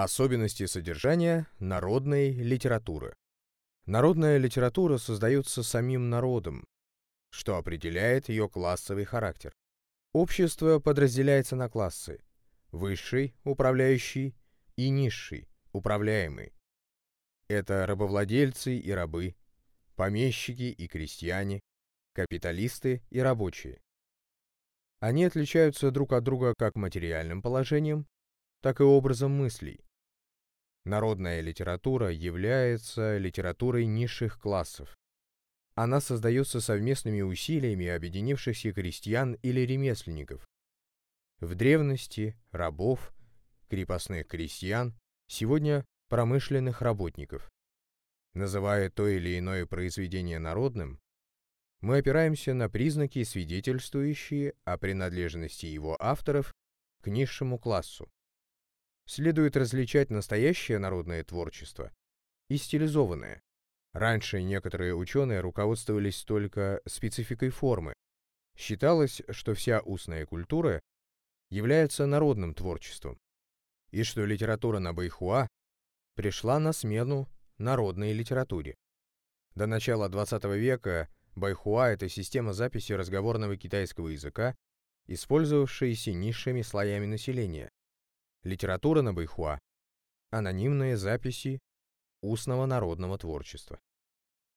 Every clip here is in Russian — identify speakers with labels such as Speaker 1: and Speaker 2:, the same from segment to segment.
Speaker 1: Особенности содержания народной литературы. Народная литература создается самим народом, что определяет ее классовый характер. Общество подразделяется на классы – высший, управляющий, и низший, управляемый. Это рабовладельцы и рабы, помещики и крестьяне, капиталисты и рабочие. Они отличаются друг от друга как материальным положением, так и образом мыслей. Народная литература является литературой низших классов. Она создается совместными усилиями объединившихся крестьян или ремесленников. В древности – рабов, крепостных крестьян, сегодня – промышленных работников. Называя то или иное произведение народным, мы опираемся на признаки, свидетельствующие о принадлежности его авторов к низшему классу следует различать настоящее народное творчество и стилизованное. Раньше некоторые ученые руководствовались только спецификой формы. Считалось, что вся устная культура является народным творчеством, и что литература на байхуа пришла на смену народной литературе. До начала XX века байхуа — это система записи разговорного китайского языка, использовавшаяся низшими слоями населения, Литература на байхуа. Анонимные записи устного народного творчества.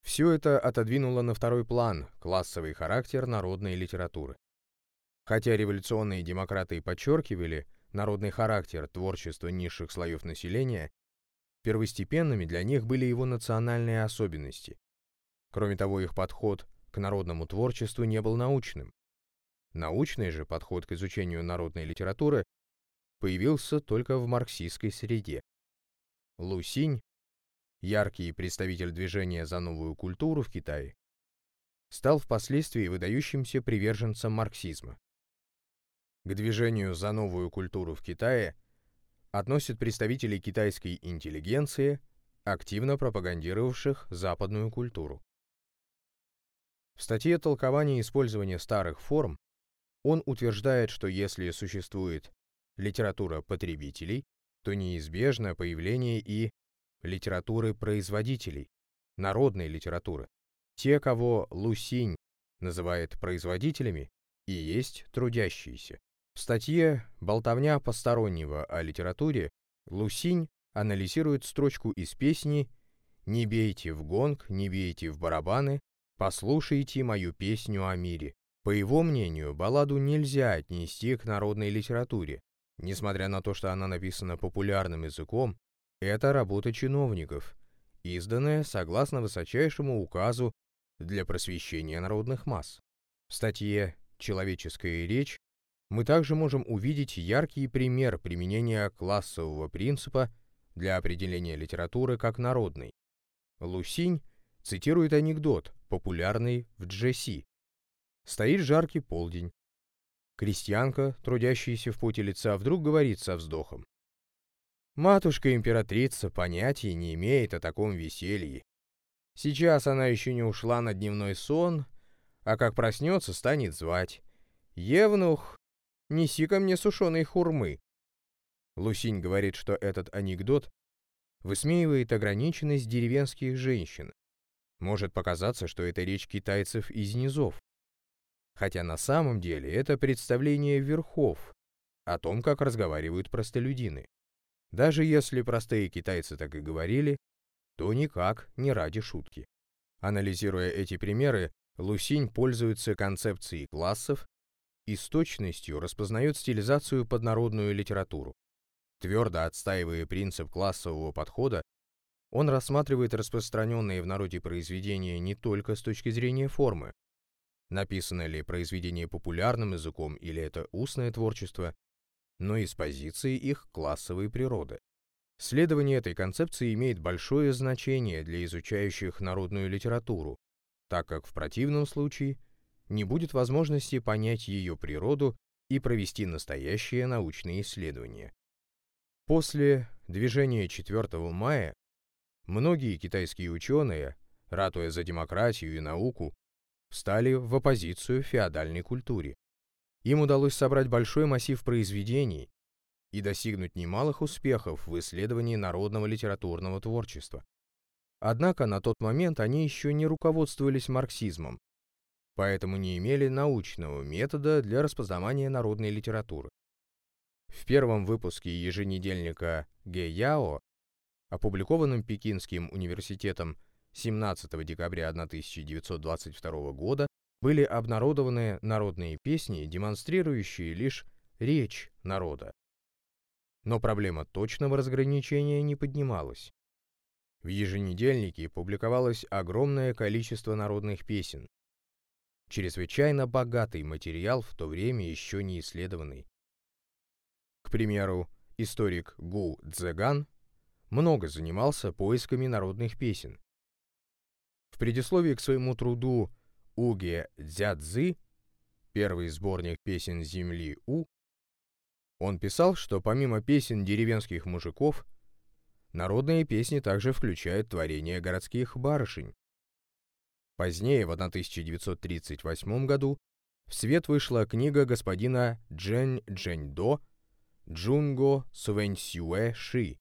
Speaker 1: Все это отодвинуло на второй план классовый характер народной литературы. Хотя революционные демократы подчеркивали народный характер творчества низших слоев населения, первостепенными для них были его национальные особенности. Кроме того, их подход к народному творчеству не был научным. Научный же подход к изучению народной литературы появился только в марксистской среде. Лусинь, яркий представитель движения за новую культуру в Китае, стал впоследствии выдающимся приверженцем марксизма. К движению за новую культуру в Китае относят представителей китайской интеллигенции, активно пропагандировавших западную культуру. В статье «Толкование использования старых форм» он утверждает, что если существует литература потребителей, то неизбежно появление и литературы производителей, народной литературы. Те, кого Лусинь называет производителями, и есть трудящиеся. В статье «Болтовня постороннего о литературе» Лусинь анализирует строчку из песни «Не бейте в гонг, не бейте в барабаны, послушайте мою песню о мире». По его мнению, балладу нельзя отнести к народной литературе, Несмотря на то, что она написана популярным языком, это работа чиновников, изданная согласно высочайшему указу для просвещения народных масс. В статье «Человеческая речь» мы также можем увидеть яркий пример применения классового принципа для определения литературы как народной. Лусинь цитирует анекдот, популярный в Джесси. Стоит жаркий полдень, Крестьянка, трудящаяся в поте лица, вдруг говорит со вздохом. Матушка-императрица понятия не имеет о таком веселье. Сейчас она еще не ушла на дневной сон, а как проснется, станет звать. «Евнух, неси ко мне сушеной хурмы». Лусинь говорит, что этот анекдот высмеивает ограниченность деревенских женщин. Может показаться, что это речь китайцев из низов хотя на самом деле это представление верхов о том, как разговаривают простолюдины. Даже если простые китайцы так и говорили, то никак не ради шутки. Анализируя эти примеры, Лусинь пользуется концепцией классов и с точностью распознает стилизацию под народную литературу. Твердо отстаивая принцип классового подхода, он рассматривает распространенные в народе произведения не только с точки зрения формы, написано ли произведение популярным языком или это устное творчество, но и с позиции их классовой природы. Следование этой концепции имеет большое значение для изучающих народную литературу, так как в противном случае не будет возможности понять ее природу и провести настоящее научное исследование. После движения 4 мая многие китайские ученые, ратуя за демократию и науку, встали в оппозицию феодальной культуре. Им удалось собрать большой массив произведений, и достигнуть немалых успехов в исследовании народного литературного творчества. Однако на тот момент они еще не руководствовались марксизмом, поэтому не имели научного метода для распознавания народной литературы. В первом выпуске еженедельника Гэяо, опубликованном Пекинским университетом 17 декабря 1922 года, были обнародованы народные песни, демонстрирующие лишь речь народа. Но проблема точного разграничения не поднималась. В еженедельнике публиковалось огромное количество народных песен. Чрезвычайно богатый материал в то время еще не исследованный. К примеру, историк Гу Цзэган много занимался поисками народных песен. В предисловии к своему труду Уге Дзядзы, первый сборник песен земли У, он писал, что помимо песен деревенских мужиков, народные песни также включают творения городских барышень. Позднее, в 1938 году, в свет вышла книга господина Джен Джэньдо Джунго Сувэньсюэ Ши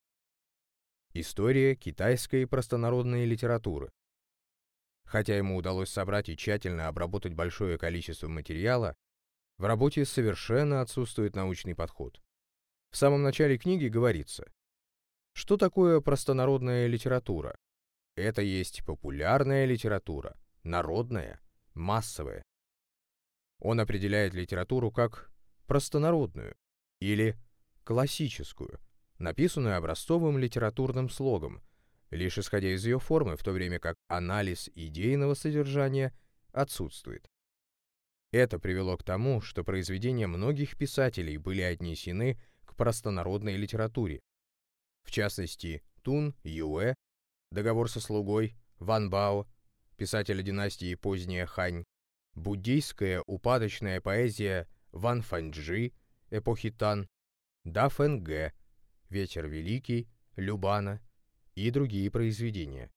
Speaker 1: «История китайской простонародной литературы». Хотя ему удалось собрать и тщательно обработать большое количество материала, в работе совершенно отсутствует научный подход. В самом начале книги говорится, что такое простонародная литература? Это есть популярная литература, народная, массовая. Он определяет литературу как простонародную или классическую, написанную образцовым литературным слогом, лишь исходя из ее формы, в то время как анализ идейного содержания отсутствует. Это привело к тому, что произведения многих писателей были отнесены к простонародной литературе. В частности, Тун Юэ, договор со слугой, Ван Бао, писателя династии поздняя Хань, буддийская упадочная поэзия Ван Фанчжи эпохи Тан, Да Фэн Ветер Великий, Любана и другие произведения.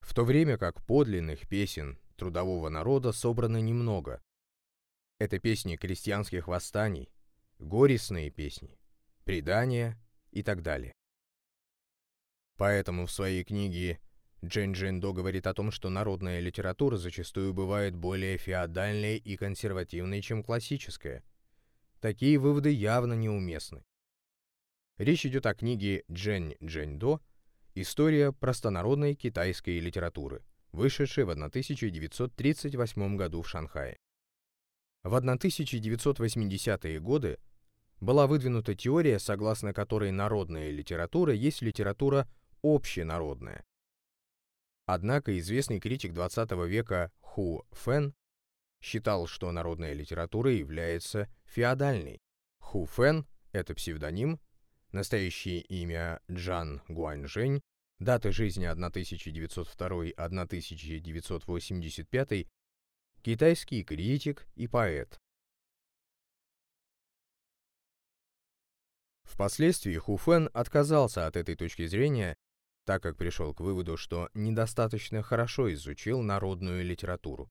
Speaker 1: В то время как подлинных песен трудового народа собрано немного. Это песни крестьянских восстаний, горестные песни, предания и так далее. Поэтому в своей книге Джен Джиндо говорит о том, что народная литература зачастую бывает более феодальной и консервативной, чем классическая. Такие выводы явно неуместны. Речь идет о книге Джен Джэньдо «История простонародной китайской литературы», вышедшей в 1938 году в Шанхае. В 1980-е годы была выдвинута теория, согласно которой народная литература есть литература общенародная. Однако известный критик XX века Ху Фэн считал, что народная литература является феодальной. Ху Фэн — это псевдоним, настоящее имя Джан Гуаньжэнь, дата жизни 1902-1985, китайский критик и поэт. Впоследствии Ху Фэн отказался от этой точки зрения, так как пришел к выводу, что недостаточно хорошо изучил народную литературу.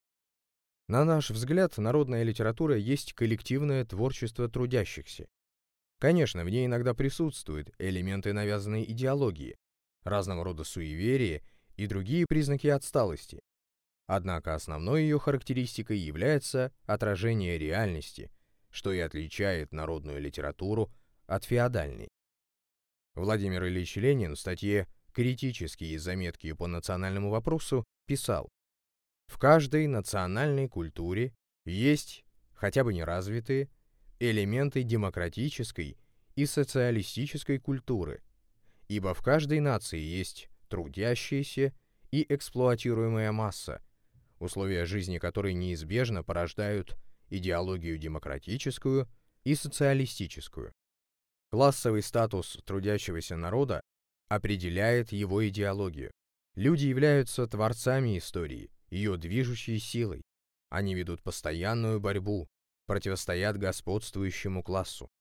Speaker 1: На наш взгляд, народная литература есть коллективное творчество трудящихся. Конечно, в ней иногда присутствуют элементы навязанной идеологии, разного рода суеверия и другие признаки отсталости. Однако основной ее характеристикой является отражение реальности, что и отличает народную литературу от феодальной. Владимир Ильич Ленин в статье «Критические заметки по национальному вопросу» писал, в каждой национальной культуре есть, хотя бы неразвитые, элементы демократической и социалистической культуры, ибо в каждой нации есть трудящаяся и эксплуатируемая масса, условия жизни которой неизбежно порождают идеологию демократическую и социалистическую. Классовый статус трудящегося народа определяет его идеологию. Люди являются творцами истории – ее движущей силой. Они ведут постоянную борьбу, противостоят господствующему классу.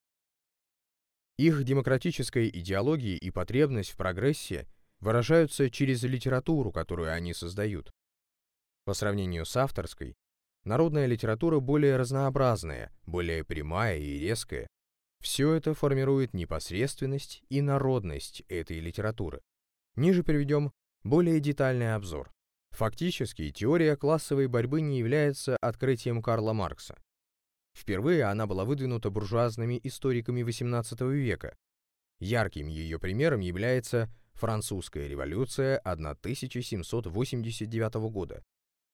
Speaker 1: Их демократическая идеология и потребность в прогрессе выражаются через литературу, которую они создают. По сравнению с авторской, народная литература более разнообразная, более прямая и резкая. Все это формирует непосредственность и народность этой литературы. Ниже приведем более детальный обзор. Фактически, теория классовой борьбы не является открытием Карла Маркса. Впервые она была выдвинута буржуазными историками XVIII века. Ярким ее примером является Французская революция 1789 года.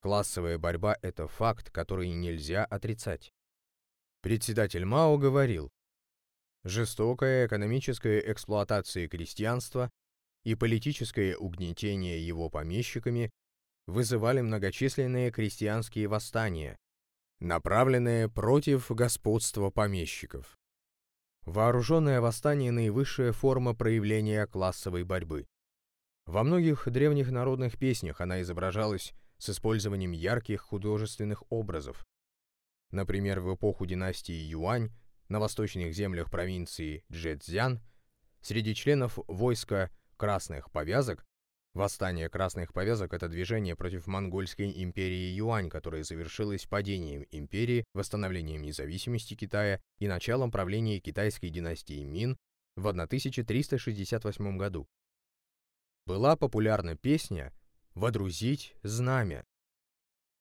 Speaker 1: Классовая борьба – это факт, который нельзя отрицать. Председатель Мао говорил, жестокая экономическая эксплуатация крестьянства и политическое угнетение его помещиками вызывали многочисленные крестьянские восстания, направленные против господства помещиков. Вооруженное восстание – наивысшая форма проявления классовой борьбы. Во многих древних народных песнях она изображалась с использованием ярких художественных образов. Например, в эпоху династии Юань на восточных землях провинции Джэцзян среди членов войска красных повязок Восстание красных повязок – это движение против монгольской империи Юань, которое завершилось падением империи, восстановлением независимости Китая и началом правления китайской династии Мин в 1368 году. Была популярна песня «Водрузить знамя».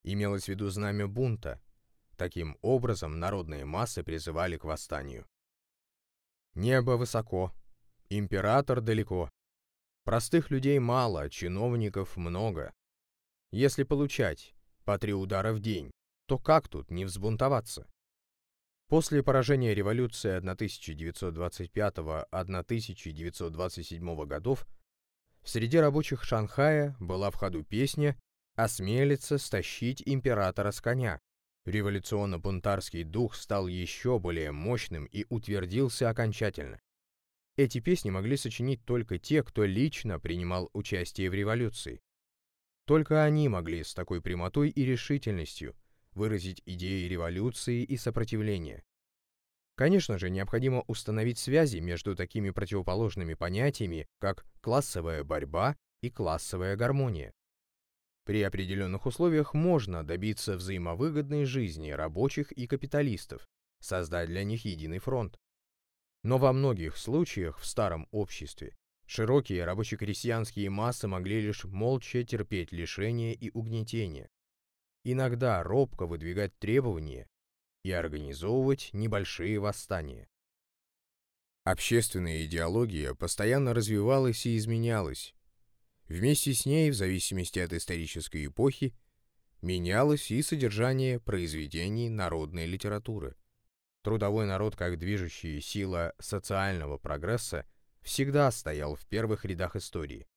Speaker 1: Имелось в виду знамя бунта. Таким образом, народные массы призывали к восстанию. Небо высоко, император далеко, Простых людей мало, чиновников много. Если получать по три удара в день, то как тут не взбунтоваться? После поражения революции 1925-1927 годов среди рабочих Шанхая была в ходу песня «Осмелиться стащить императора с коня». Революционно-бунтарский дух стал еще более мощным и утвердился окончательно. Эти песни могли сочинить только те, кто лично принимал участие в революции. Только они могли с такой прямотой и решительностью выразить идеи революции и сопротивления. Конечно же, необходимо установить связи между такими противоположными понятиями, как классовая борьба и классовая гармония. При определенных условиях можно добиться взаимовыгодной жизни рабочих и капиталистов, создать для них единый фронт. Но во многих случаях в старом обществе широкие рабоче-крестьянские массы могли лишь молча терпеть лишения и угнетения, иногда робко выдвигать требования и организовывать небольшие восстания. Общественная идеология постоянно развивалась и изменялась. Вместе с ней, в зависимости от исторической эпохи, менялось и содержание произведений народной литературы. Трудовой народ как движущая сила социального прогресса всегда стоял в первых рядах истории.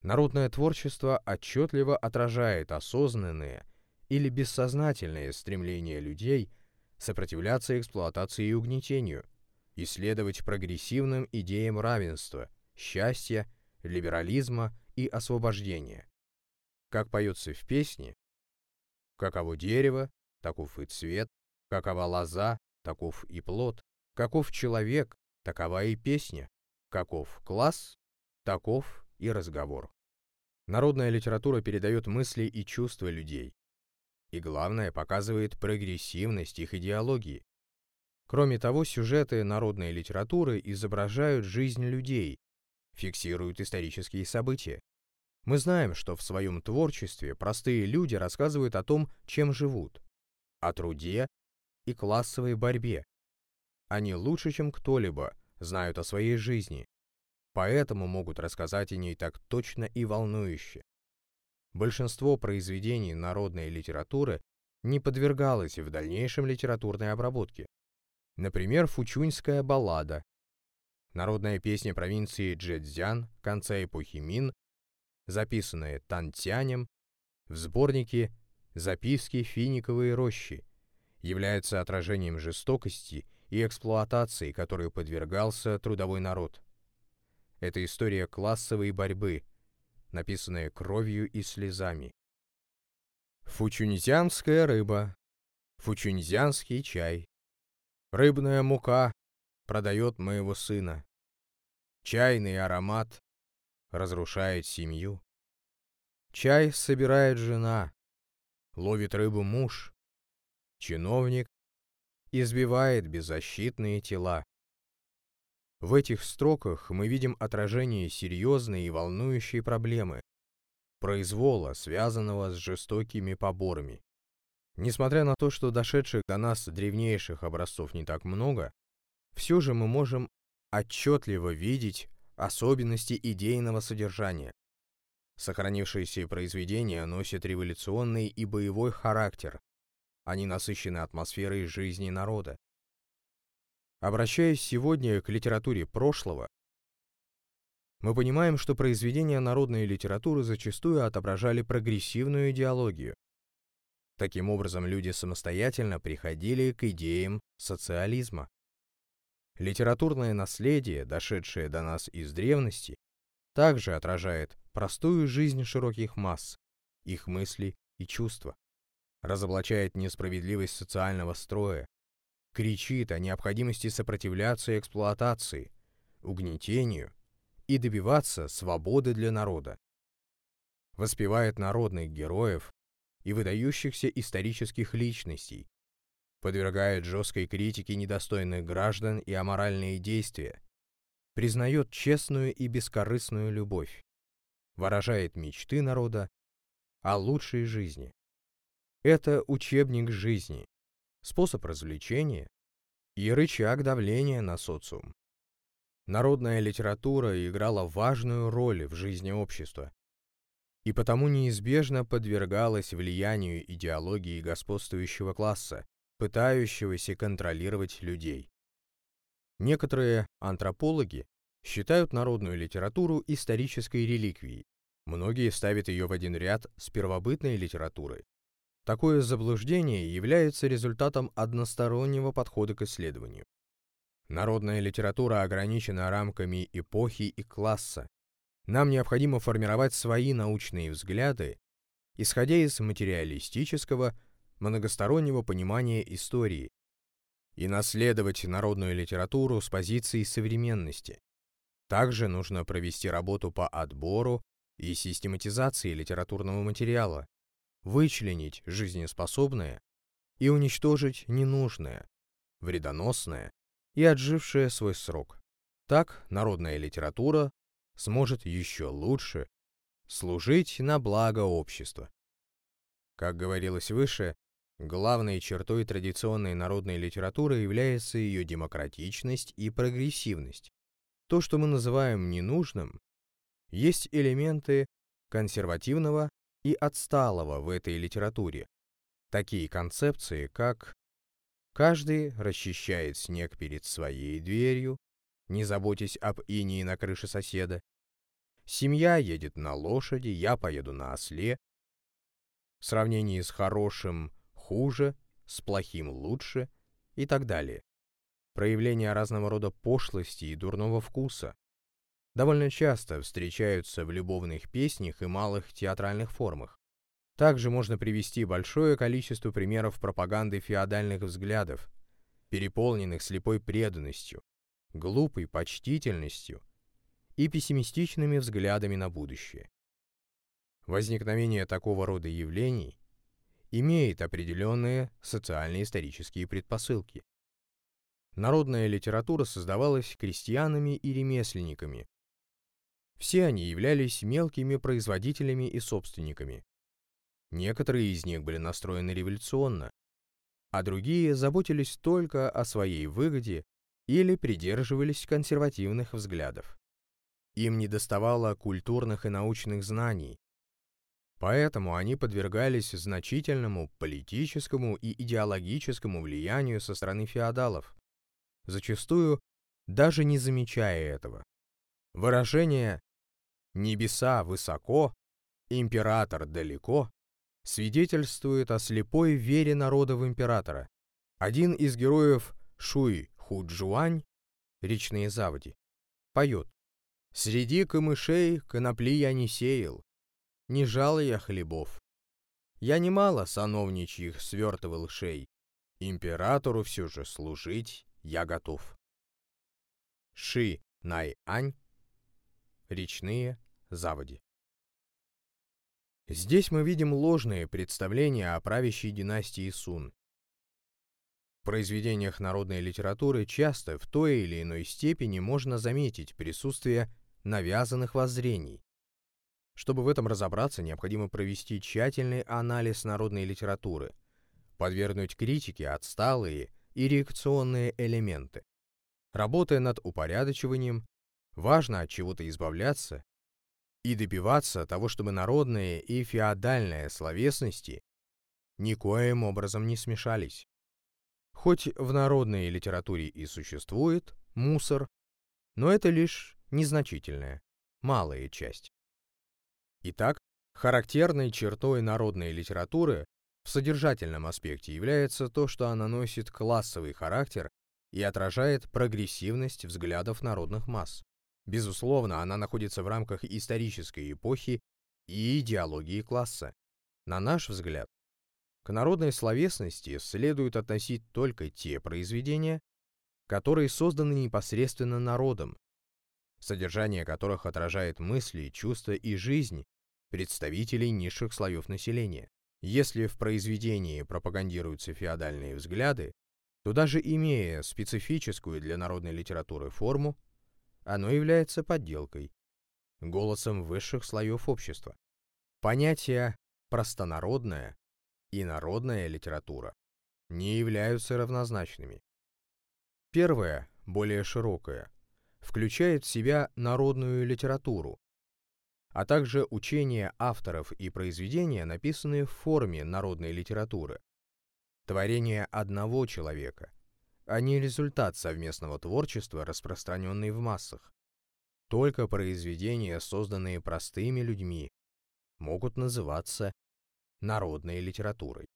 Speaker 1: Народное творчество отчетливо отражает осознанные или бессознательные стремления людей сопротивляться эксплуатации и угнетению, исследовать прогрессивным идеям равенства, счастья, либерализма и освобождения. Как поется в песне, каково дерево, таков и цвет, Какова лоза, таков и плод. Каков человек, такова и песня. Каков класс, таков и разговор. Народная литература передает мысли и чувства людей. И главное, показывает прогрессивность их идеологии. Кроме того, сюжеты народной литературы изображают жизнь людей, фиксируют исторические события. Мы знаем, что в своем творчестве простые люди рассказывают о том, чем живут, о труде и классовой борьбе. Они лучше, чем кто-либо, знают о своей жизни, поэтому могут рассказать о ней так точно и волнующе. Большинство произведений народной литературы не подвергалось в дальнейшем литературной обработке. Например, фучуньская баллада, народная песня провинции Джэцзян конца эпохи Мин, записанная Тантянем в сборнике «Записки финиковой рощи», является отражением жестокости и эксплуатации, которой подвергался трудовой народ. Это история классовой борьбы, написанная кровью и слезами. Фучуньзянская рыба, фучуньзянский чай, рыбная мука продает моего сына, чайный аромат разрушает семью. Чай собирает жена, ловит рыбу муж, чиновник избивает беззащитные тела. В этих строках мы видим отражение серьезной и волнующей проблемы – произвола, связанного с жестокими поборами. Несмотря на то, что дошедших до нас древнейших образцов не так много, все же мы можем отчетливо видеть особенности идейного содержания. Сохранившиеся произведения носят революционный и боевой характер. Они насыщены атмосферой жизни народа. Обращаясь сегодня к литературе прошлого, мы понимаем, что произведения народной литературы зачастую отображали прогрессивную идеологию. Таким образом, люди самостоятельно приходили к идеям социализма. Литературное наследие, дошедшее до нас из древности, также отражает простую жизнь широких масс, их мысли и чувства, разоблачает несправедливость социального строя, кричит о необходимости сопротивляться эксплуатации, угнетению и добиваться свободы для народа, воспевает народных героев и выдающихся исторических личностей, подвергает жесткой критике недостойных граждан и аморальные действия, признает честную и бескорыстную любовь, выражает мечты народа о лучшей жизни. Это учебник жизни, способ развлечения и рычаг давления на социум. Народная литература играла важную роль в жизни общества и потому неизбежно подвергалась влиянию идеологии господствующего класса, пытающегося контролировать людей. Некоторые антропологи считают народную литературу исторической реликвией. Многие ставят ее в один ряд с первобытной литературой. Такое заблуждение является результатом одностороннего подхода к исследованию. Народная литература ограничена рамками эпохи и класса. Нам необходимо формировать свои научные взгляды, исходя из материалистического, многостороннего понимания истории, и наследовать народную литературу с позиции современности. Также нужно провести работу по отбору и систематизации литературного материала, вычленить жизнеспособное и уничтожить ненужное, вредоносное и отжившее свой срок. Так народная литература сможет еще лучше служить на благо общества. Как говорилось выше, Главной чертой традиционной народной литературы является ее демократичность и прогрессивность. То, что мы называем ненужным, есть элементы консервативного и отсталого в этой литературе. Такие концепции, как «каждый расчищает снег перед своей дверью», не заботясь об инии на крыше соседа, «семья едет на лошади, я поеду на осле», в сравнении с хорошим хуже, с плохим лучше и так далее. Проявления разного рода пошлости и дурного вкуса довольно часто встречаются в любовных песнях и малых театральных формах. Также можно привести большое количество примеров пропаганды феодальных взглядов, переполненных слепой преданностью, глупой почтительностью и пессимистичными взглядами на будущее. Возникновение такого рода явлений имеет определенные социально-исторические предпосылки. Народная литература создавалась крестьянами и ремесленниками. Все они являлись мелкими производителями и собственниками. Некоторые из них были настроены революционно, а другие заботились только о своей выгоде или придерживались консервативных взглядов. Им недоставало культурных и научных знаний, Поэтому они подвергались значительному политическому и идеологическому влиянию со стороны феодалов, зачастую даже не замечая этого. Выражение «небеса высоко, император далеко» свидетельствует о слепой вере народа в императора. Один из героев Шуй Худжуань, речные заводи, поет «Среди камышей конопли я не сеял, не жал я хлебов. Я немало сановничьих свертывал шей, императору все же служить я готов. Ши Най-Ань, речные заводи. Здесь мы видим ложные представления о правящей династии Сун. В произведениях народной литературы часто в той или иной степени можно заметить присутствие навязанных воззрений. Чтобы в этом разобраться, необходимо провести тщательный анализ народной литературы, подвергнуть критике отсталые и реакционные элементы. Работая над упорядочиванием, важно от чего-то избавляться и добиваться того, чтобы народные и феодальные словесности никоим образом не смешались. Хоть в народной литературе и существует мусор, но это лишь незначительная, малая часть. Итак, характерной чертой народной литературы в содержательном аспекте является то, что она носит классовый характер и отражает прогрессивность взглядов народных масс. Безусловно, она находится в рамках исторической эпохи и идеологии класса. На наш взгляд, к народной словесности следует относить только те произведения, которые созданы непосредственно народом, содержание которых отражает мысли, чувства и жизнь представителей низших слоев населения. Если в произведении пропагандируются феодальные взгляды, то даже имея специфическую для народной литературы форму, оно является подделкой, голосом высших слоев общества. Понятия «простонародная» и «народная литература» не являются равнозначными. Первое, более широкое, включает в себя народную литературу, а также учения авторов и произведения, написанные в форме народной литературы. Творение одного человека, а не результат совместного творчества, распространенный в массах. Только произведения, созданные простыми людьми, могут называться народной литературой.